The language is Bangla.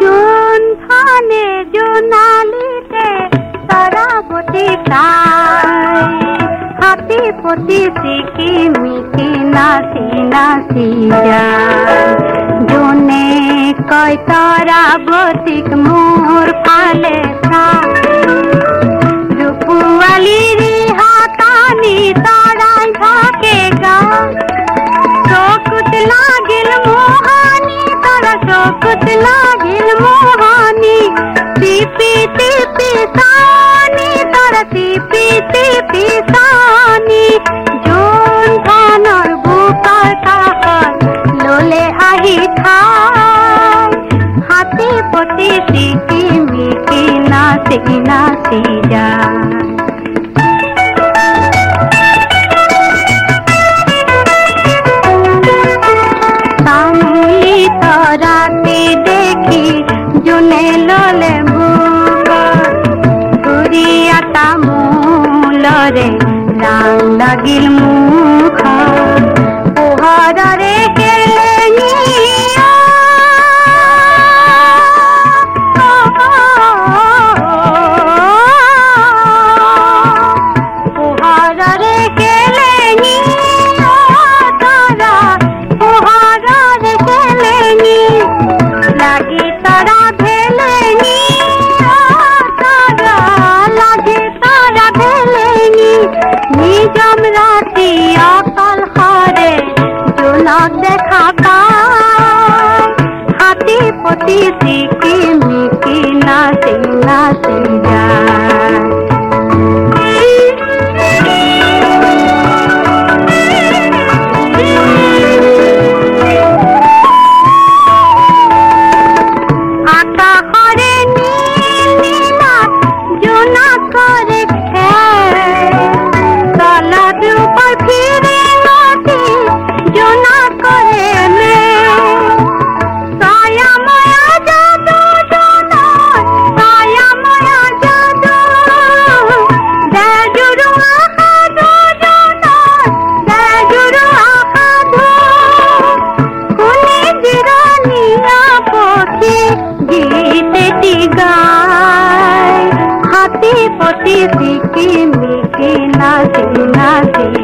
জোন ফানে জোনালিতে তারাবতী তাই হাতে পতি সিকি মিটি নাচি নাচি যায় জোনে কয় তারাবতীক মোর ফালে পতি সিকি মিকি নাচি নাচি যায় সামুলি দেখি জুনে ললে ঘুরিয়া তামুলরে রাং লাগিল মুখ নিজম রাতি অকাল হরে জোলক দেখা así.